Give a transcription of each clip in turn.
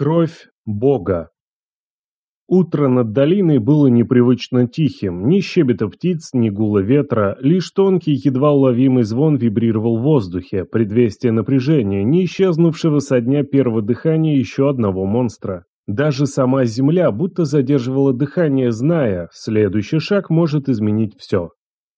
Кровь Бога. Утро над долиной было непривычно тихим, ни щебета птиц, ни гула ветра, лишь тонкий, едва уловимый звон вибрировал в воздухе, предвестие напряжения, не исчезнувшего со дня первого дыхания еще одного монстра. Даже сама земля будто задерживала дыхание, зная, следующий шаг может изменить все.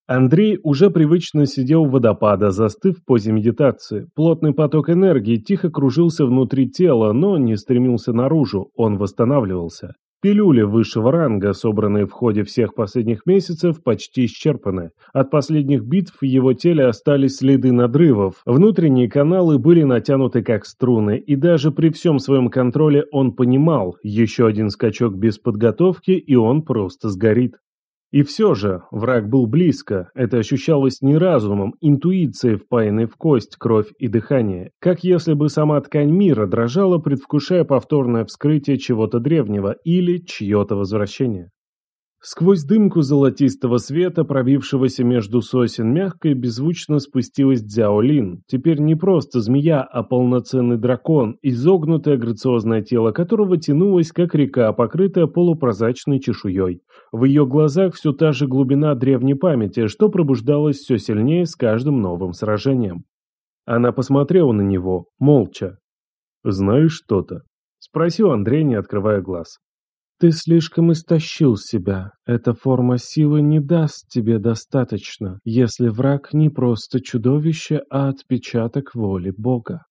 Андрей уже привычно сидел у водопада, застыв в позе медитации. Плотный поток энергии тихо кружился внутри тела, но не стремился наружу, он восстанавливался. Пилюли высшего ранга, собранные в ходе всех последних месяцев, почти исчерпаны. От последних битв в его теле остались следы надрывов. Внутренние каналы были натянуты как струны, и даже при всем своем контроле он понимал, еще один скачок без подготовки, и он просто сгорит. И все же, враг был близко, это ощущалось не разумом, интуицией, впаянной в кость, кровь и дыхание, как если бы сама ткань мира дрожала, предвкушая повторное вскрытие чего-то древнего или чье-то возвращение. Сквозь дымку золотистого света, пробившегося между сосен, мягко и беззвучно спустилась Дзяолин. Теперь не просто змея, а полноценный дракон, изогнутое грациозное тело которого тянулось, как река, покрытая полупрозрачной чешуей. В ее глазах все та же глубина древней памяти, что пробуждалась все сильнее с каждым новым сражением. Она посмотрела на него, молча. «Знаешь что-то?» – спросил Андрей, не открывая глаз. Ты слишком истощил себя. Эта форма силы не даст тебе достаточно, если враг не просто чудовище, а отпечаток воли Бога.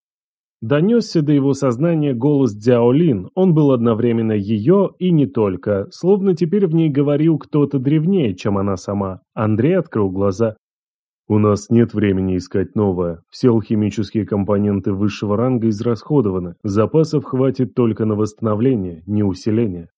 Донесся до его сознания голос Дзяолин, он был одновременно ее и не только, словно теперь в ней говорил кто-то древнее, чем она сама. Андрей открыл глаза. «У нас нет времени искать новое. Все алхимические компоненты высшего ранга израсходованы. Запасов хватит только на восстановление, не усиление.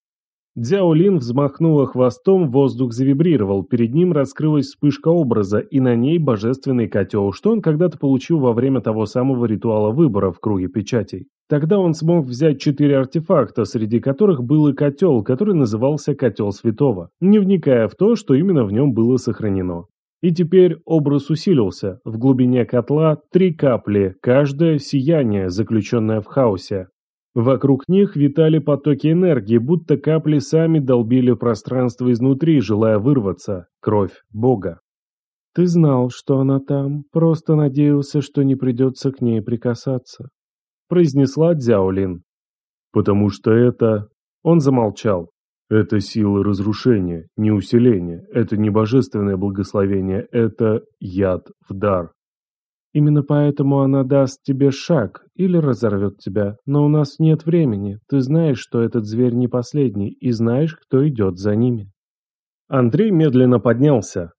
Дзяолин взмахнула хвостом, воздух завибрировал, перед ним раскрылась вспышка образа, и на ней божественный котел, что он когда-то получил во время того самого ритуала выбора в круге печатей. Тогда он смог взять четыре артефакта, среди которых был и котел, который назывался «Котел Святого», не вникая в то, что именно в нем было сохранено. И теперь образ усилился. В глубине котла три капли, каждое сияние, заключенное в хаосе. Вокруг них витали потоки энергии, будто капли сами долбили пространство изнутри, желая вырваться. Кровь Бога. Ты знал, что она там, просто надеялся, что не придется к ней прикасаться. Произнесла Дзяолин. Потому что это... Он замолчал. Это сила разрушения, не усиления. Это не божественное благословение, это яд в дар. Именно поэтому она даст тебе шаг или разорвет тебя. Но у нас нет времени. Ты знаешь, что этот зверь не последний, и знаешь, кто идет за ними. Андрей медленно поднялся.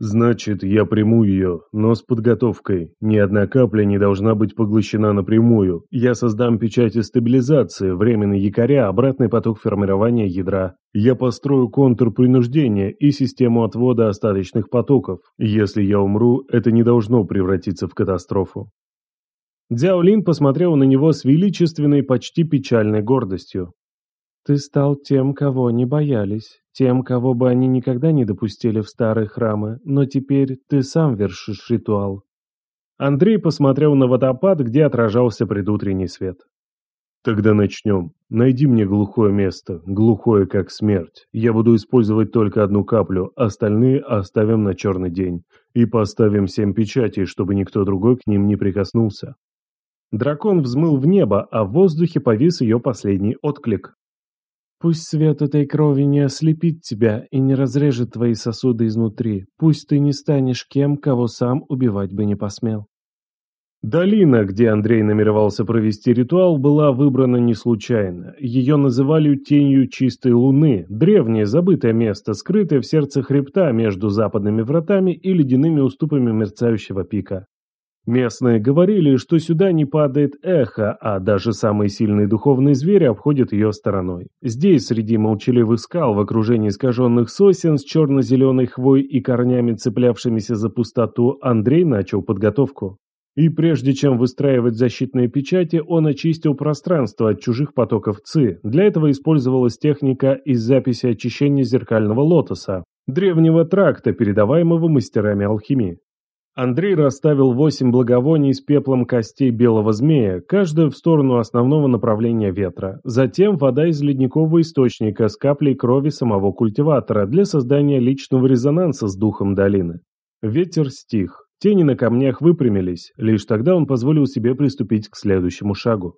Значит, я приму ее, но с подготовкой. Ни одна капля не должна быть поглощена напрямую. Я создам печати стабилизации, временный якоря, обратный поток формирования ядра. Я построю контур принуждения и систему отвода остаточных потоков. Если я умру, это не должно превратиться в катастрофу. Дзяолин посмотрел на него с величественной, почти печальной гордостью. Ты стал тем, кого они боялись, тем, кого бы они никогда не допустили в старые храмы, но теперь ты сам вершишь ритуал. Андрей посмотрел на водопад, где отражался предутренний свет. Тогда начнем. Найди мне глухое место, глухое как смерть. Я буду использовать только одну каплю, остальные оставим на черный день. И поставим семь печатей, чтобы никто другой к ним не прикоснулся. Дракон взмыл в небо, а в воздухе повис ее последний отклик. Пусть свет этой крови не ослепит тебя и не разрежет твои сосуды изнутри. Пусть ты не станешь кем, кого сам убивать бы не посмел. Долина, где Андрей намеревался провести ритуал, была выбрана не случайно. Ее называли тенью чистой луны, древнее забытое место, скрытое в сердце хребта между западными вратами и ледяными уступами мерцающего пика. Местные говорили, что сюда не падает эхо, а даже самые сильные духовные звери обходят ее стороной. Здесь, среди молчаливых скал, в окружении искаженных сосен с черно-зеленой хвой и корнями, цеплявшимися за пустоту, Андрей начал подготовку. И прежде чем выстраивать защитные печати, он очистил пространство от чужих потоков ЦИ. Для этого использовалась техника из записи очищения зеркального лотоса, древнего тракта, передаваемого мастерами алхимии. Андрей расставил восемь благовоний с пеплом костей белого змея, каждая в сторону основного направления ветра. Затем вода из ледникового источника с каплей крови самого культиватора для создания личного резонанса с духом долины. Ветер стих. Тени на камнях выпрямились, лишь тогда он позволил себе приступить к следующему шагу.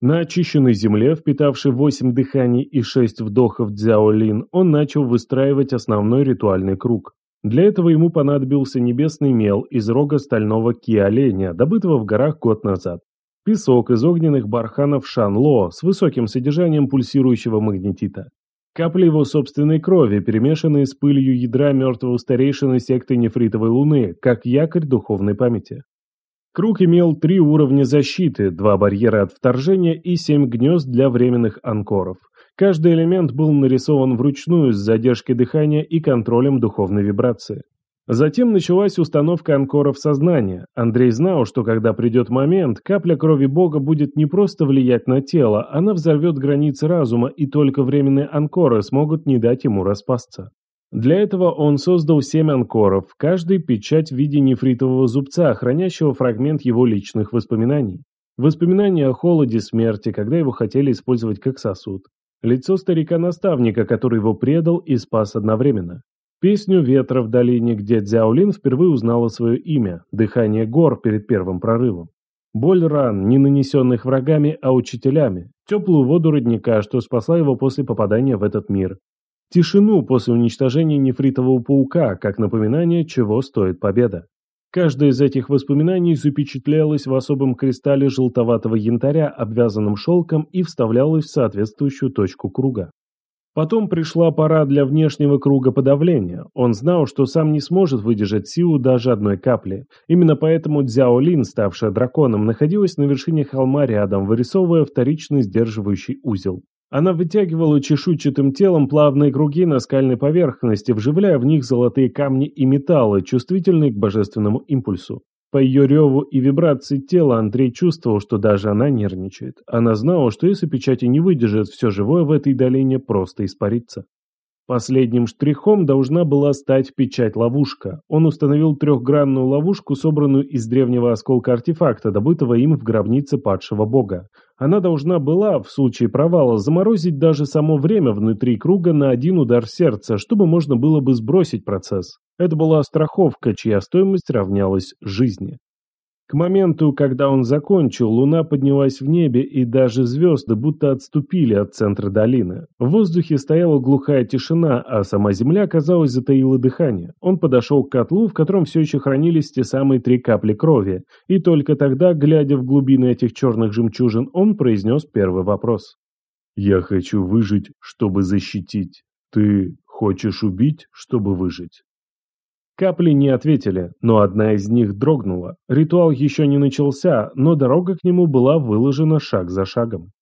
На очищенной земле, впитавшей восемь дыханий и шесть вдохов дзяолин, он начал выстраивать основной ритуальный круг. Для этого ему понадобился небесный мел из рога стального ки-оленя, добытого в горах год назад. Песок из огненных барханов Шанло с высоким содержанием пульсирующего магнетита. Капли его собственной крови, перемешанные с пылью ядра мертвого старейшины секты нефритовой луны, как якорь духовной памяти. Круг имел три уровня защиты, два барьера от вторжения и семь гнезд для временных анкоров. Каждый элемент был нарисован вручную с задержкой дыхания и контролем духовной вибрации. Затем началась установка анкоров сознания. Андрей знал, что когда придет момент, капля крови Бога будет не просто влиять на тело, она взорвет границы разума, и только временные анкоры смогут не дать ему распасться. Для этого он создал семь анкоров, каждый печать в виде нефритового зубца, хранящего фрагмент его личных воспоминаний. Воспоминания о холоде смерти, когда его хотели использовать как сосуд. Лицо старика-наставника, который его предал и спас одновременно. Песню ветра в долине, где Дзяолин впервые узнала свое имя, дыхание гор перед первым прорывом. Боль ран, не нанесенных врагами, а учителями. Теплую воду родника, что спасла его после попадания в этот мир. Тишину после уничтожения нефритового паука, как напоминание, чего стоит победа. Каждое из этих воспоминаний запечатлелось в особом кристалле желтоватого янтаря, обвязанном шелком, и вставлялось в соответствующую точку круга. Потом пришла пора для внешнего круга подавления. Он знал, что сам не сможет выдержать силу даже одной капли. Именно поэтому Дзяо Лин, ставшая драконом, находилась на вершине холма рядом, вырисовывая вторичный сдерживающий узел. Она вытягивала чешуйчатым телом плавные круги на скальной поверхности, вживляя в них золотые камни и металлы, чувствительные к божественному импульсу. По ее реву и вибрации тела Андрей чувствовал, что даже она нервничает. Она знала, что если печати не выдержит, все живое в этой долине просто испарится. Последним штрихом должна была стать печать-ловушка. Он установил трехгранную ловушку, собранную из древнего осколка артефакта, добытого им в гробнице падшего бога. Она должна была, в случае провала, заморозить даже само время внутри круга на один удар сердца, чтобы можно было бы сбросить процесс. Это была страховка, чья стоимость равнялась жизни. К моменту, когда он закончил, луна поднялась в небе, и даже звезды будто отступили от центра долины. В воздухе стояла глухая тишина, а сама земля, казалось, затаила дыхание. Он подошел к котлу, в котором все еще хранились те самые три капли крови, и только тогда, глядя в глубины этих черных жемчужин, он произнес первый вопрос. «Я хочу выжить, чтобы защитить. Ты хочешь убить, чтобы выжить?» Капли не ответили, но одна из них дрогнула. Ритуал еще не начался, но дорога к нему была выложена шаг за шагом.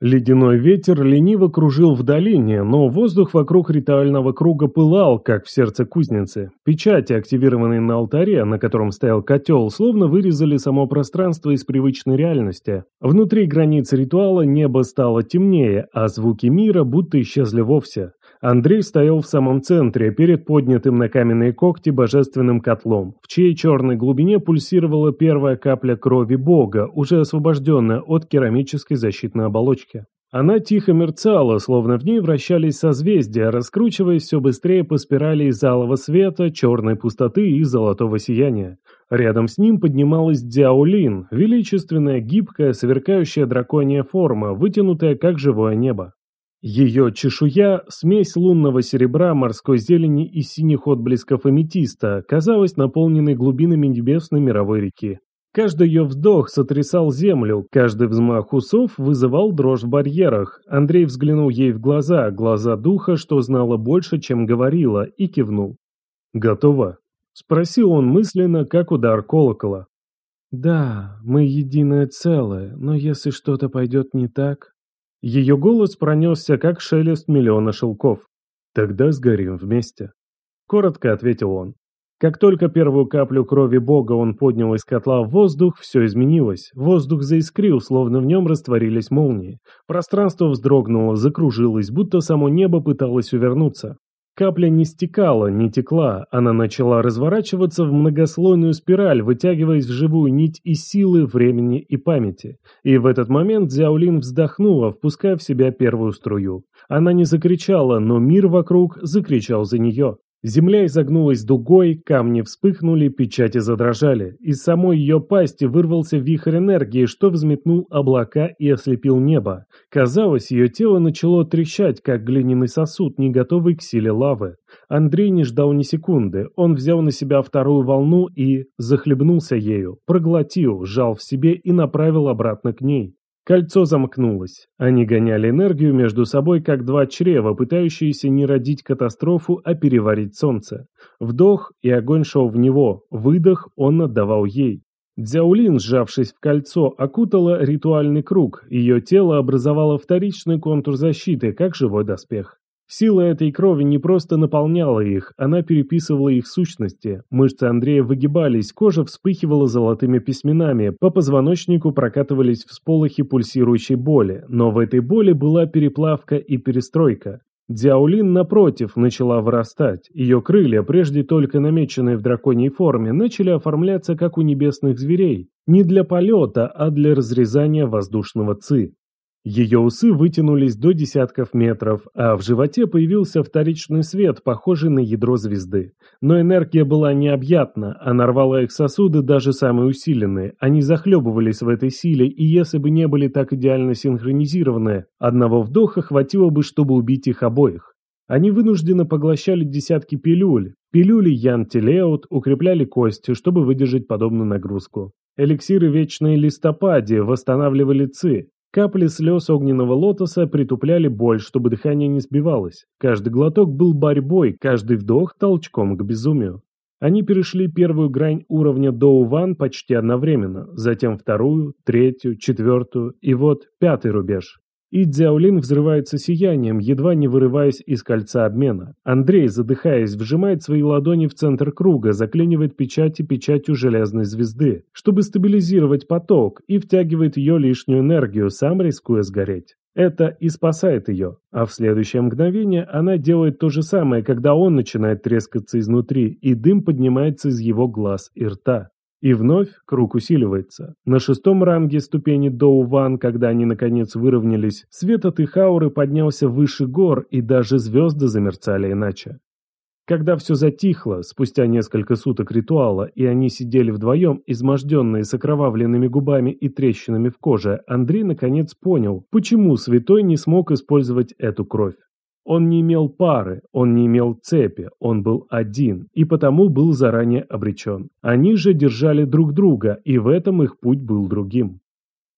Ледяной ветер лениво кружил в долине, но воздух вокруг ритуального круга пылал, как в сердце кузницы. Печати, активированные на алтаре, на котором стоял котел, словно вырезали само пространство из привычной реальности. Внутри границ ритуала небо стало темнее, а звуки мира будто исчезли вовсе. Андрей стоял в самом центре, перед поднятым на каменные когти божественным котлом, в чьей черной глубине пульсировала первая капля крови Бога, уже освобожденная от керамической защитной оболочки. Она тихо мерцала, словно в ней вращались созвездия, раскручиваясь все быстрее по спирали из алого света, черной пустоты и золотого сияния. Рядом с ним поднималась Дзяолин, величественная, гибкая, сверкающая драконья форма, вытянутая как живое небо. Ее чешуя – смесь лунного серебра, морской зелени и синих отблесков аметиста, казалась наполненной глубинами небесной мировой реки. Каждый ее вдох сотрясал землю, каждый взмах усов вызывал дрожь в барьерах. Андрей взглянул ей в глаза, глаза духа, что знала больше, чем говорила, и кивнул. «Готово?» – спросил он мысленно, как удар колокола. «Да, мы единое целое, но если что-то пойдет не так...» Ее голос пронесся, как шелест миллиона шелков. «Тогда сгорим вместе», — коротко ответил он. Как только первую каплю крови Бога он поднял из котла в воздух, все изменилось. Воздух заискрил, словно в нем растворились молнии. Пространство вздрогнуло, закружилось, будто само небо пыталось увернуться. Капля не стекала, не текла, она начала разворачиваться в многослойную спираль, вытягиваясь в живую нить и силы, времени и памяти. И в этот момент Зяолин вздохнула, впуская в себя первую струю. Она не закричала, но мир вокруг закричал за нее. Земля изогнулась дугой, камни вспыхнули, печати задрожали. Из самой ее пасти вырвался вихрь энергии, что взметнул облака и ослепил небо. Казалось, ее тело начало трещать, как глиняный сосуд, не готовый к силе лавы. Андрей не ждал ни секунды. Он взял на себя вторую волну и захлебнулся ею, проглотил, сжал в себе и направил обратно к ней. Кольцо замкнулось. Они гоняли энергию между собой, как два чрева, пытающиеся не родить катастрофу, а переварить солнце. Вдох, и огонь шел в него. Выдох он отдавал ей. Дзяулин, сжавшись в кольцо, окутала ритуальный круг. Ее тело образовало вторичный контур защиты, как живой доспех. Сила этой крови не просто наполняла их, она переписывала их сущности. Мышцы Андрея выгибались, кожа вспыхивала золотыми письменами, по позвоночнику прокатывались всполохи пульсирующей боли, но в этой боли была переплавка и перестройка. Диаулин, напротив, начала вырастать. Ее крылья, прежде только намеченные в драконьей форме, начали оформляться, как у небесных зверей. Не для полета, а для разрезания воздушного ци. Ее усы вытянулись до десятков метров, а в животе появился вторичный свет, похожий на ядро звезды. Но энергия была необъятна, она рвала их сосуды, даже самые усиленные. Они захлебывались в этой силе, и если бы не были так идеально синхронизированы, одного вдоха хватило бы, чтобы убить их обоих. Они вынужденно поглощали десятки пилюль. Пилюли Ян Телеут укрепляли кости, чтобы выдержать подобную нагрузку. Эликсиры Вечной Листопади восстанавливали ЦИ, Капли слез огненного лотоса притупляли боль, чтобы дыхание не сбивалось. Каждый глоток был борьбой, каждый вдох – толчком к безумию. Они перешли первую грань уровня Доу-Ван почти одновременно, затем вторую, третью, четвертую и вот пятый рубеж. И Дзяолин взрывается сиянием, едва не вырываясь из кольца обмена. Андрей, задыхаясь, вжимает свои ладони в центр круга, заклинивает печати печатью железной звезды, чтобы стабилизировать поток, и втягивает ее лишнюю энергию, сам рискуя сгореть. Это и спасает ее, а в следующее мгновение она делает то же самое, когда он начинает трескаться изнутри, и дым поднимается из его глаз и рта. И вновь круг усиливается. На шестом ранге ступени Доу-Ван, когда они наконец выровнялись, свет от их ауры поднялся выше гор, и даже звезды замерцали иначе. Когда все затихло, спустя несколько суток ритуала, и они сидели вдвоем, изможденные с окровавленными губами и трещинами в коже, Андрей наконец понял, почему святой не смог использовать эту кровь. Он не имел пары, он не имел цепи, он был один, и потому был заранее обречен. Они же держали друг друга, и в этом их путь был другим.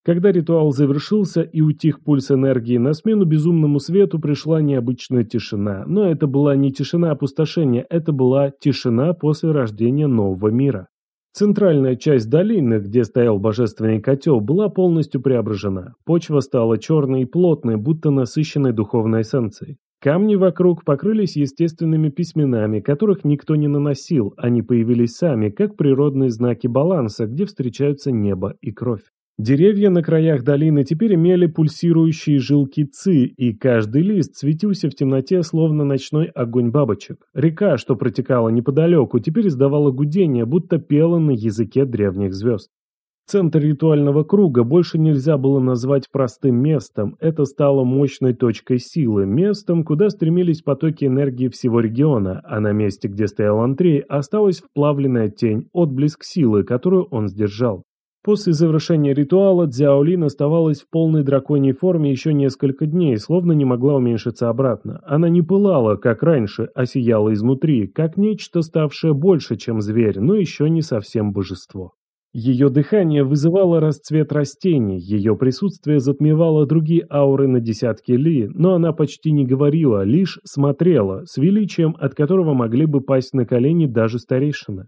Когда ритуал завершился и утих пульс энергии, на смену безумному свету пришла необычная тишина. Но это была не тишина опустошения, это была тишина после рождения нового мира. Центральная часть долины, где стоял божественный котел, была полностью преображена. Почва стала черной и плотной, будто насыщенной духовной эссенцией. Камни вокруг покрылись естественными письменами, которых никто не наносил, они появились сами, как природные знаки баланса, где встречаются небо и кровь. Деревья на краях долины теперь имели пульсирующие жилки ци, и каждый лист светился в темноте, словно ночной огонь бабочек. Река, что протекала неподалеку, теперь издавала гудение, будто пела на языке древних звезд. Центр ритуального круга больше нельзя было назвать простым местом, это стало мощной точкой силы, местом, куда стремились потоки энергии всего региона, а на месте, где стоял Андрей, осталась вплавленная тень, отблеск силы, которую он сдержал. После завершения ритуала Дзяолин оставалась в полной драконьей форме еще несколько дней, словно не могла уменьшиться обратно. Она не пылала, как раньше, а сияла изнутри, как нечто, ставшее больше, чем зверь, но еще не совсем божество. Ее дыхание вызывало расцвет растений, ее присутствие затмевало другие ауры на десятки ли, но она почти не говорила, лишь смотрела, с величием, от которого могли бы пасть на колени даже старейшины.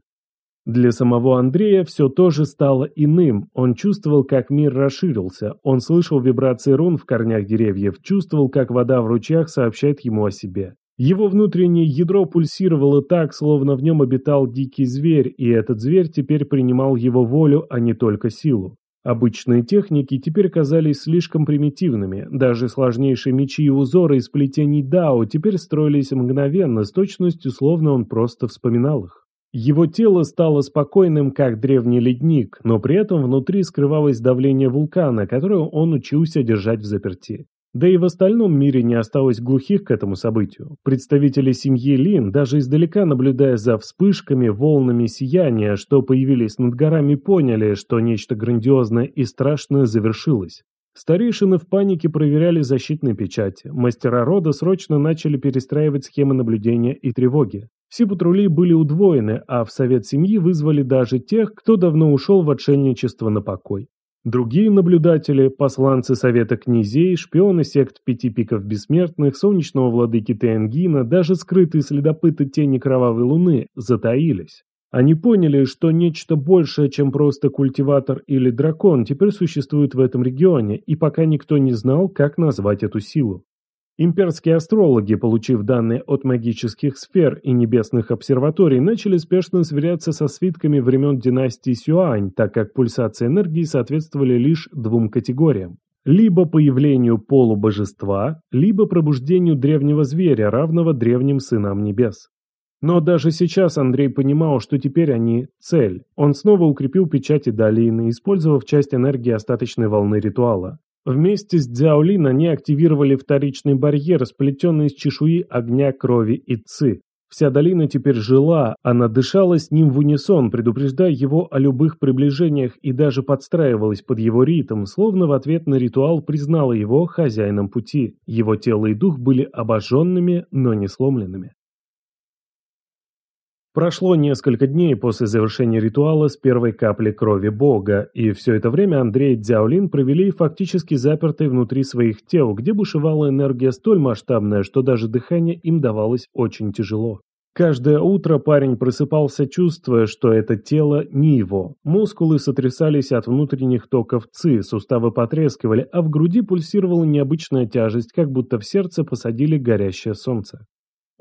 Для самого Андрея все тоже стало иным, он чувствовал, как мир расширился, он слышал вибрации рун в корнях деревьев, чувствовал, как вода в ручьях сообщает ему о себе. Его внутреннее ядро пульсировало так, словно в нем обитал дикий зверь, и этот зверь теперь принимал его волю, а не только силу. Обычные техники теперь казались слишком примитивными, даже сложнейшие мечи и узоры из плетений Дао теперь строились мгновенно, с точностью, словно он просто вспоминал их. Его тело стало спокойным, как древний ледник, но при этом внутри скрывалось давление вулкана, которое он учился держать в заперти. Да и в остальном мире не осталось глухих к этому событию. Представители семьи Лин, даже издалека наблюдая за вспышками, волнами сияния, что появились над горами, поняли, что нечто грандиозное и страшное завершилось. Старейшины в панике проверяли защитные печати. Мастера рода срочно начали перестраивать схемы наблюдения и тревоги. Все патрули были удвоены, а в совет семьи вызвали даже тех, кто давно ушел в отшельничество на покой. Другие наблюдатели, посланцы Совета князей, шпионы сект Пяти Пиков Бессмертных, Солнечного Владыки Тенгина, даже скрытые следопыты Тени Кровавой Луны, затаились. Они поняли, что нечто большее, чем просто культиватор или дракон, теперь существует в этом регионе, и пока никто не знал, как назвать эту силу. Имперские астрологи, получив данные от магических сфер и небесных обсерваторий, начали спешно сверяться со свитками времен династии Сюань, так как пульсации энергии соответствовали лишь двум категориям. Либо появлению полубожества, либо пробуждению древнего зверя, равного древним сынам небес. Но даже сейчас Андрей понимал, что теперь они – цель. Он снова укрепил печати долины, использовав часть энергии остаточной волны ритуала. Вместе с Дзяолин они активировали вторичный барьер, сплетенный из чешуи огня, крови и ци. Вся долина теперь жила, она дышала с ним в унисон, предупреждая его о любых приближениях и даже подстраивалась под его ритм, словно в ответ на ритуал признала его хозяином пути. Его тело и дух были обожженными, но не сломленными. Прошло несколько дней после завершения ритуала с первой капли крови Бога, и все это время Андрей и Дзяолин провели фактически запертые внутри своих тел, где бушевала энергия столь масштабная, что даже дыхание им давалось очень тяжело. Каждое утро парень просыпался, чувствуя, что это тело не его. Мускулы сотрясались от внутренних токов ЦИ, суставы потрескивали, а в груди пульсировала необычная тяжесть, как будто в сердце посадили горящее солнце.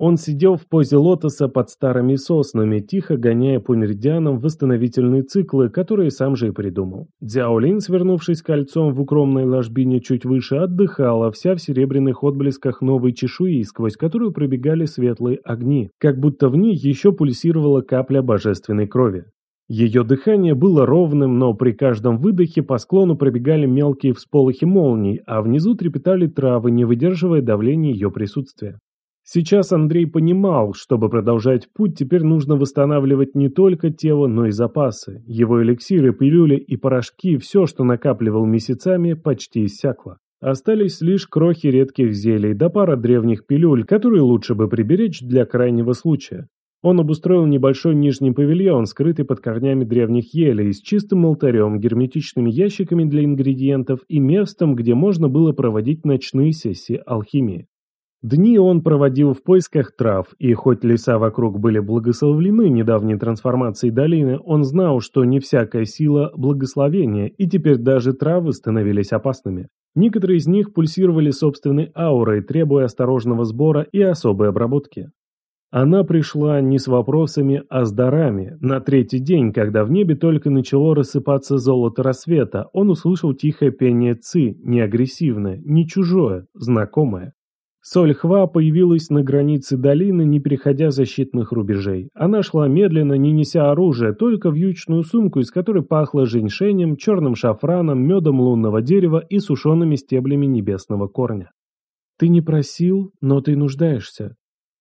Он сидел в позе лотоса под старыми соснами, тихо гоняя по меридианам восстановительные циклы, которые сам же и придумал. Дзяолин, свернувшись кольцом в укромной ложбине чуть выше, отдыхала, вся в серебряных отблесках новой чешуи, сквозь которую пробегали светлые огни, как будто в ней еще пульсировала капля божественной крови. Ее дыхание было ровным, но при каждом выдохе по склону пробегали мелкие всполохи молний, а внизу трепетали травы, не выдерживая давления ее присутствия. Сейчас Андрей понимал, чтобы продолжать путь, теперь нужно восстанавливать не только тело, но и запасы. Его эликсиры, пилюли и порошки, все, что накапливал месяцами, почти иссякло. Остались лишь крохи редких зелий да пара древних пилюль, которые лучше бы приберечь для крайнего случая. Он обустроил небольшой нижний павильон, скрытый под корнями древних елей, с чистым алтарем, герметичными ящиками для ингредиентов и местом, где можно было проводить ночные сессии алхимии. Дни он проводил в поисках трав, и хоть леса вокруг были благословлены недавней трансформацией долины, он знал, что не всякая сила – благословение, и теперь даже травы становились опасными. Некоторые из них пульсировали собственной аурой, требуя осторожного сбора и особой обработки. Она пришла не с вопросами, а с дарами. На третий день, когда в небе только начало рассыпаться золото рассвета, он услышал тихое пение ци, не агрессивное, не чужое, знакомое. Сольхва появилась на границе долины, не переходя защитных рубежей. Она шла медленно, не неся оружия, только вьючную сумку, из которой пахло женьшенем, черным шафраном, медом лунного дерева и сушеными стеблями небесного корня. «Ты не просил, но ты нуждаешься.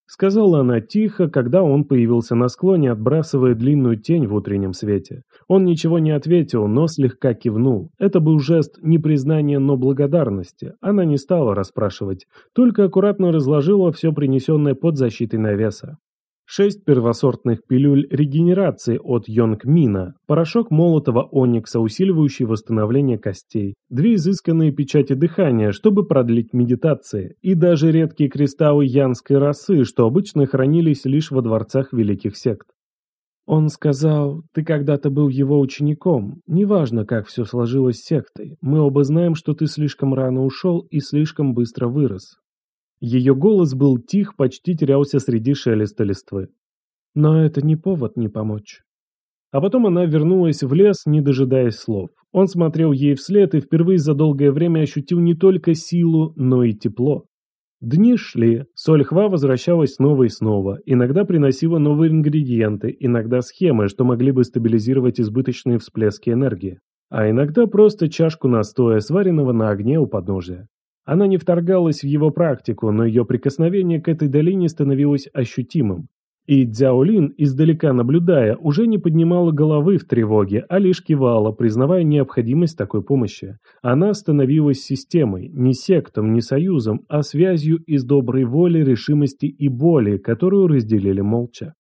Сказала она тихо, когда он появился на склоне, отбрасывая длинную тень в утреннем свете. Он ничего не ответил, но слегка кивнул. Это был жест не признания, но благодарности. Она не стала расспрашивать, только аккуратно разложила все принесенное под защитой навеса. Шесть первосортных пилюль регенерации от Йонгмина, порошок молотого оникса, усиливающий восстановление костей, две изысканные печати дыхания, чтобы продлить медитации, и даже редкие кристаллы янской росы, что обычно хранились лишь во дворцах великих сект. Он сказал, ты когда-то был его учеником, неважно, как все сложилось с сектой, мы оба знаем, что ты слишком рано ушел и слишком быстро вырос. Ее голос был тих, почти терялся среди шелеста листвы. Но это не повод не помочь. А потом она вернулась в лес, не дожидаясь слов. Он смотрел ей вслед и впервые за долгое время ощутил не только силу, но и тепло. Дни шли, Сольхва возвращалась снова и снова, иногда приносила новые ингредиенты, иногда схемы, что могли бы стабилизировать избыточные всплески энергии, а иногда просто чашку настоя, сваренного на огне у подножия. Она не вторгалась в его практику, но ее прикосновение к этой долине становилось ощутимым. И Дзяолин, издалека наблюдая, уже не поднимала головы в тревоге, а лишь кивала, признавая необходимость такой помощи. Она становилась системой, не сектом, не союзом, а связью из доброй воли, решимости и боли, которую разделили молча.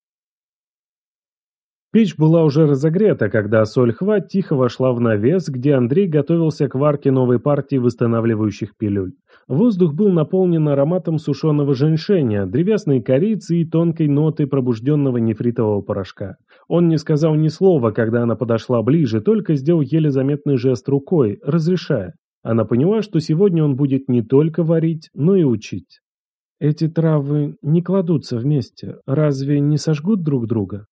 Печь была уже разогрета, когда Сольхва тихо вошла в навес, где Андрей готовился к варке новой партии восстанавливающих пилюль. Воздух был наполнен ароматом сушеного женьшеня, древесной корицы и тонкой нотой пробужденного нефритового порошка. Он не сказал ни слова, когда она подошла ближе, только сделал еле заметный жест рукой, разрешая. Она поняла, что сегодня он будет не только варить, но и учить. «Эти травы не кладутся вместе, разве не сожгут друг друга?»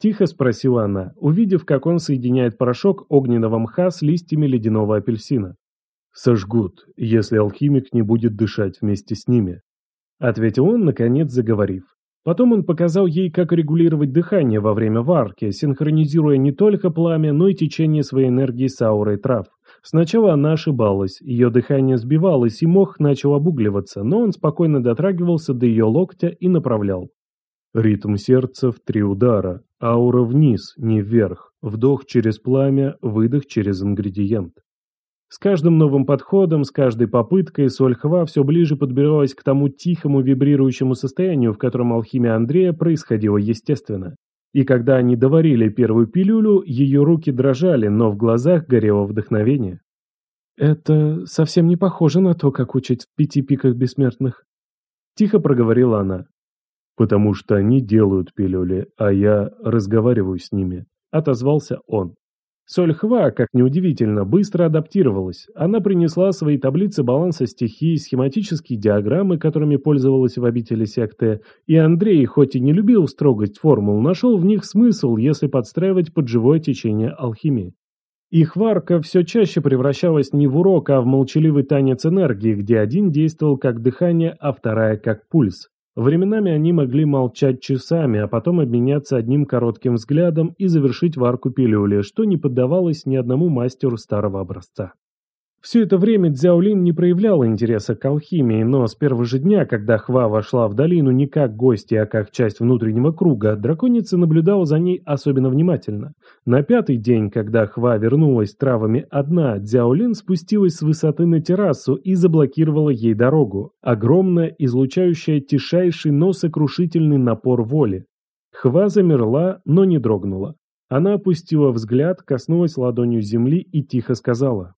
Тихо спросила она, увидев, как он соединяет порошок огненного мха с листьями ледяного апельсина. «Сожгут, если алхимик не будет дышать вместе с ними», — ответил он, наконец заговорив. Потом он показал ей, как регулировать дыхание во время варки, синхронизируя не только пламя, но и течение своей энергии с аурой трав. Сначала она ошибалась, ее дыхание сбивалось, и мох начал обугливаться, но он спокойно дотрагивался до ее локтя и направлял. Ритм сердца в три удара, аура вниз, не вверх, вдох через пламя, выдох через ингредиент. С каждым новым подходом, с каждой попыткой Сольхва все ближе подбиралась к тому тихому вибрирующему состоянию, в котором алхимия Андрея происходила естественно. И когда они доварили первую пилюлю, ее руки дрожали, но в глазах горело вдохновение. «Это совсем не похоже на то, как учить в пяти пиках бессмертных», — тихо проговорила она потому что они делают пилюли, а я разговариваю с ними», — отозвался он. Сольхва, как неудивительно, быстро адаптировалась. Она принесла свои таблицы баланса стихий, схематические диаграммы, которыми пользовалась в обители секты, и Андрей, хоть и не любил строгость формул, нашел в них смысл, если подстраивать под живое течение алхимии. Их варка все чаще превращалась не в урок, а в молчаливый танец энергии, где один действовал как дыхание, а вторая как пульс. Временами они могли молчать часами, а потом обменяться одним коротким взглядом и завершить варку пилюли, что не поддавалось ни одному мастеру старого образца. Все это время Дзяолин не проявляла интереса к алхимии, но с первого же дня, когда Хва вошла в долину не как гости, а как часть внутреннего круга, драконица наблюдала за ней особенно внимательно. На пятый день, когда Хва вернулась травами одна, Дзяолин спустилась с высоты на террасу и заблокировала ей дорогу, огромная, излучающая тишайший, но сокрушительный напор воли. Хва замерла, но не дрогнула. Она опустила взгляд, коснулась ладонью земли и тихо сказала.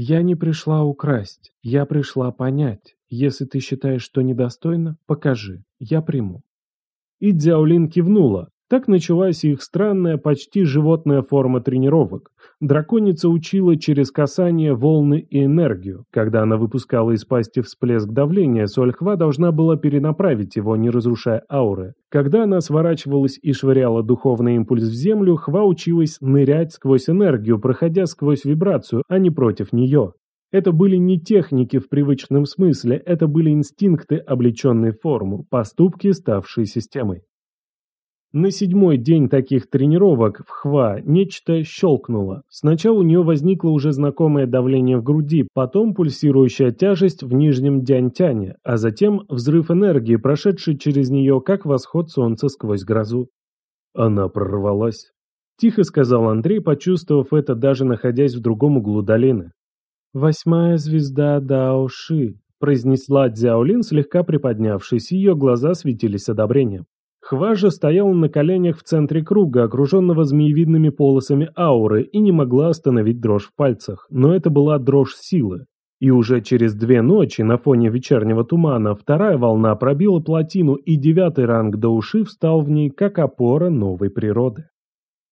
«Я не пришла украсть, я пришла понять. Если ты считаешь, что недостойно, покажи, я приму». И Дзяолин кивнула, так началась их странная, почти животная форма тренировок. Драконица учила через касание волны и энергию. Когда она выпускала из пасти всплеск давления, Сольхва должна была перенаправить его, не разрушая ауры. Когда она сворачивалась и швыряла духовный импульс в землю, Хва училась нырять сквозь энергию, проходя сквозь вибрацию, а не против нее. Это были не техники в привычном смысле, это были инстинкты, облеченные в форму, поступки, ставшие системой. На седьмой день таких тренировок в Хва нечто щелкнуло. Сначала у нее возникло уже знакомое давление в груди, потом пульсирующая тяжесть в нижнем дянтяне, а затем взрыв энергии, прошедший через нее, как восход солнца сквозь грозу. Она прорвалась. Тихо сказал Андрей, почувствовав это, даже находясь в другом углу долины. «Восьмая звезда Даоши», — произнесла Дзяолин, слегка приподнявшись, ее глаза светились одобрением. Хважа стояла на коленях в центре круга, окруженного змеевидными полосами ауры, и не могла остановить дрожь в пальцах, но это была дрожь силы. И уже через две ночи на фоне вечернего тумана вторая волна пробила плотину, и девятый ранг до уши встал в ней как опора новой природы.